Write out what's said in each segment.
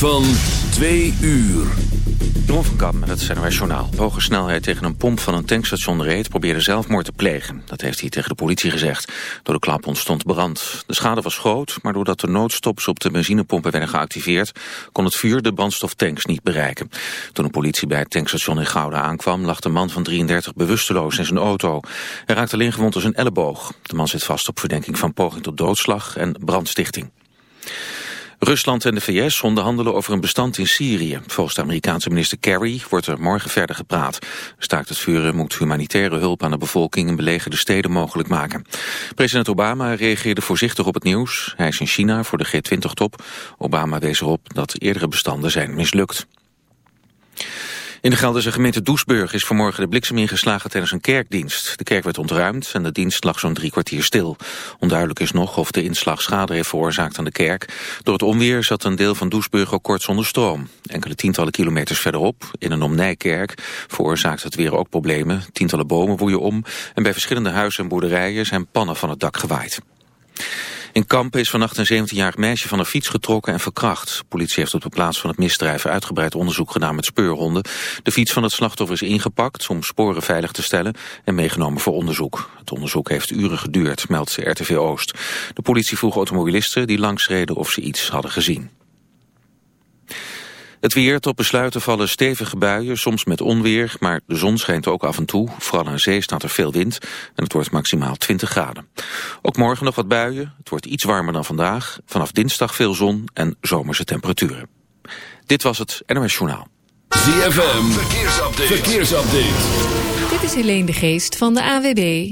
Van twee uur. Ron van Kam met het NOS Journaal. Hoge snelheid tegen een pomp van een tankstation reed... probeerde zelfmoord te plegen. Dat heeft hij tegen de politie gezegd. Door de klap ontstond brand. De schade was groot, maar doordat de noodstops op de benzinepompen werden geactiveerd... kon het vuur de brandstoftanks niet bereiken. Toen de politie bij het tankstation in Gouda aankwam... lag de man van 33 bewusteloos in zijn auto. Hij raakte alleen gewond door zijn elleboog. De man zit vast op verdenking van poging tot doodslag en brandstichting. Rusland en de VS onderhandelen over een bestand in Syrië. Volgens de Amerikaanse minister Kerry wordt er morgen verder gepraat. Staakt het vuren moet humanitaire hulp aan de bevolking in belegerde steden mogelijk maken. President Obama reageerde voorzichtig op het nieuws. Hij is in China voor de G20-top. Obama wees erop dat eerdere bestanden zijn mislukt. In de Gelderse gemeente Doesburg is vanmorgen de bliksem ingeslagen tijdens een kerkdienst. De kerk werd ontruimd en de dienst lag zo'n drie kwartier stil. Onduidelijk is nog of de inslag schade heeft veroorzaakt aan de kerk. Door het onweer zat een deel van Doesburg ook kort zonder stroom. Enkele tientallen kilometers verderop, in een omnijkerk, veroorzaakt het weer ook problemen. Tientallen bomen woeien om en bij verschillende huizen en boerderijen zijn pannen van het dak gewaaid. In Kampen is vannacht een 17-jarig meisje van een fiets getrokken en verkracht. politie heeft op de plaats van het misdrijf uitgebreid onderzoek gedaan met speurhonden. De fiets van het slachtoffer is ingepakt om sporen veilig te stellen en meegenomen voor onderzoek. Het onderzoek heeft uren geduurd, meldt RTV Oost. De politie vroeg automobilisten die langsreden of ze iets hadden gezien. Het weer tot besluiten vallen stevige buien, soms met onweer, maar de zon schijnt ook af en toe. Vooral aan zee staat er veel wind en het wordt maximaal 20 graden. Ook morgen nog wat buien, het wordt iets warmer dan vandaag. Vanaf dinsdag veel zon en zomerse temperaturen. Dit was het NOS Journaal. ZFM, verkeersupdate. verkeersupdate. Dit is Helene de Geest van de AWB.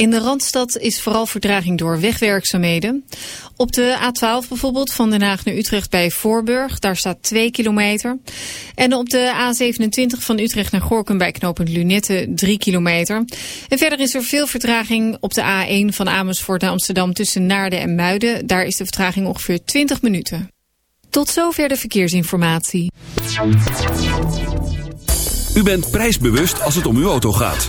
In de Randstad is vooral vertraging door wegwerkzaamheden. Op de A12 bijvoorbeeld van Den Haag naar Utrecht bij Voorburg. Daar staat 2 kilometer. En op de A27 van Utrecht naar Gorkum bij knooppunt Lunette 3 kilometer. En verder is er veel vertraging op de A1 van Amersfoort naar Amsterdam tussen Naarden en Muiden. Daar is de vertraging ongeveer 20 minuten. Tot zover de verkeersinformatie. U bent prijsbewust als het om uw auto gaat.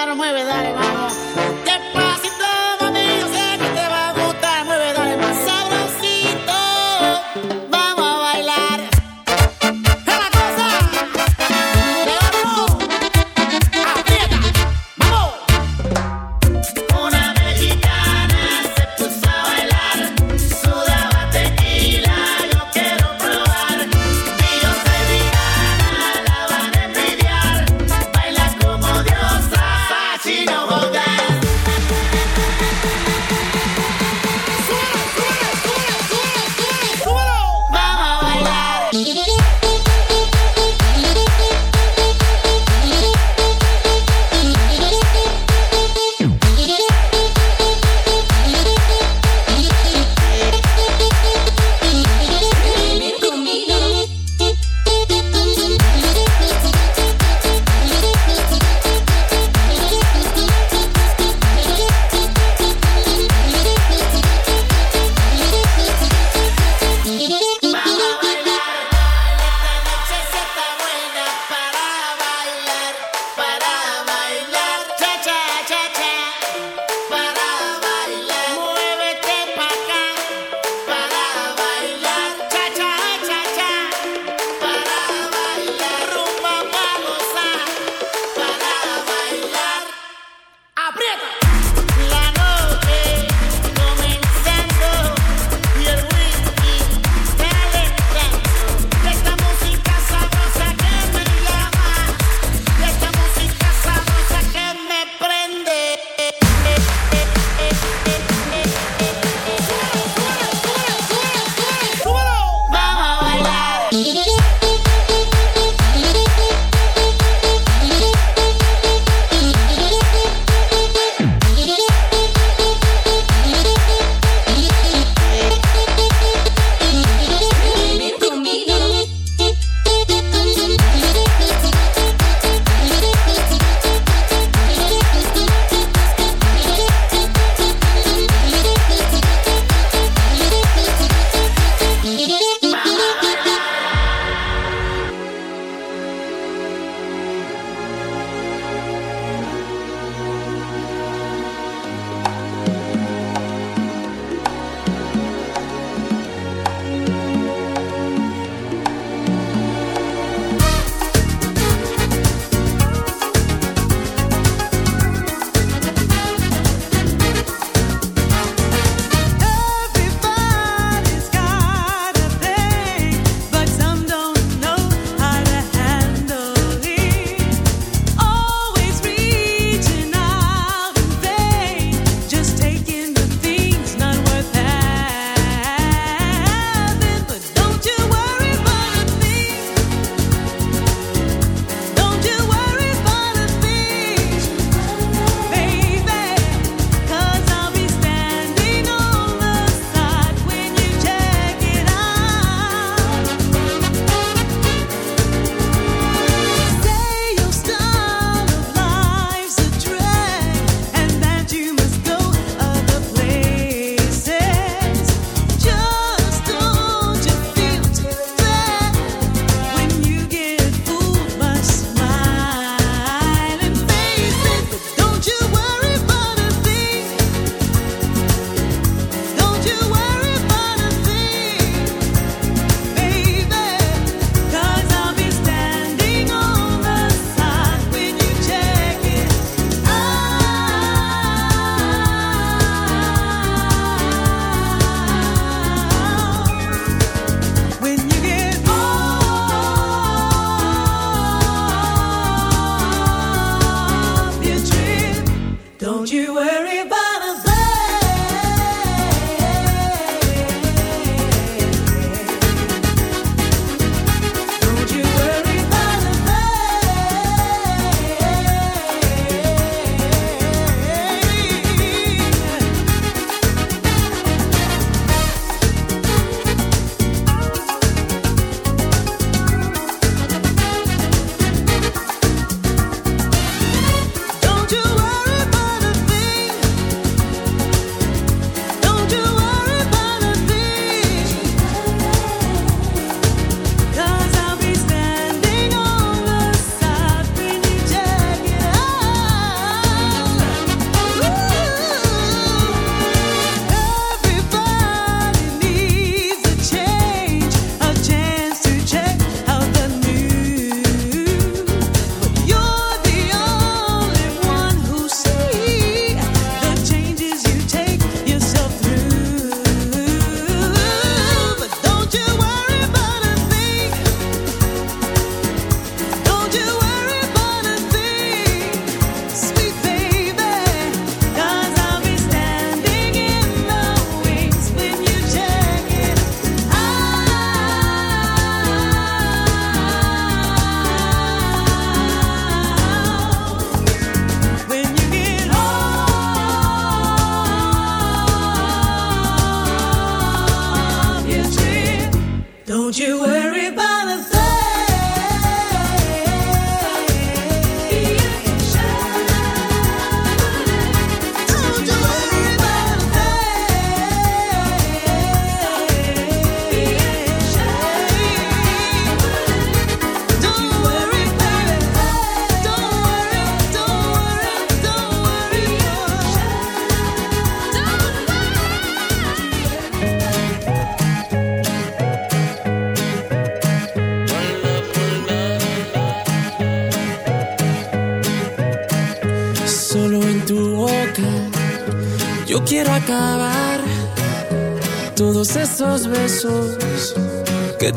Encantar. Mueve, dale, vamos.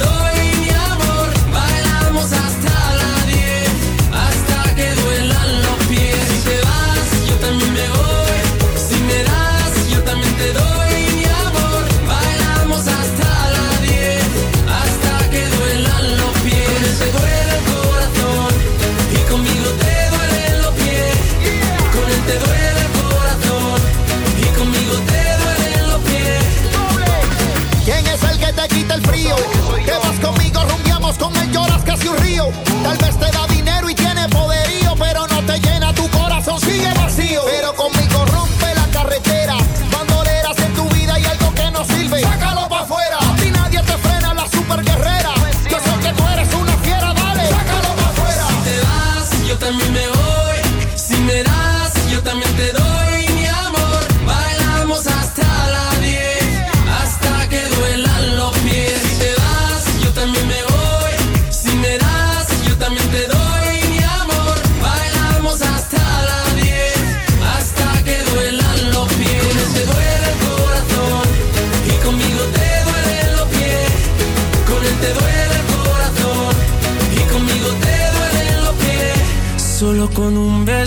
it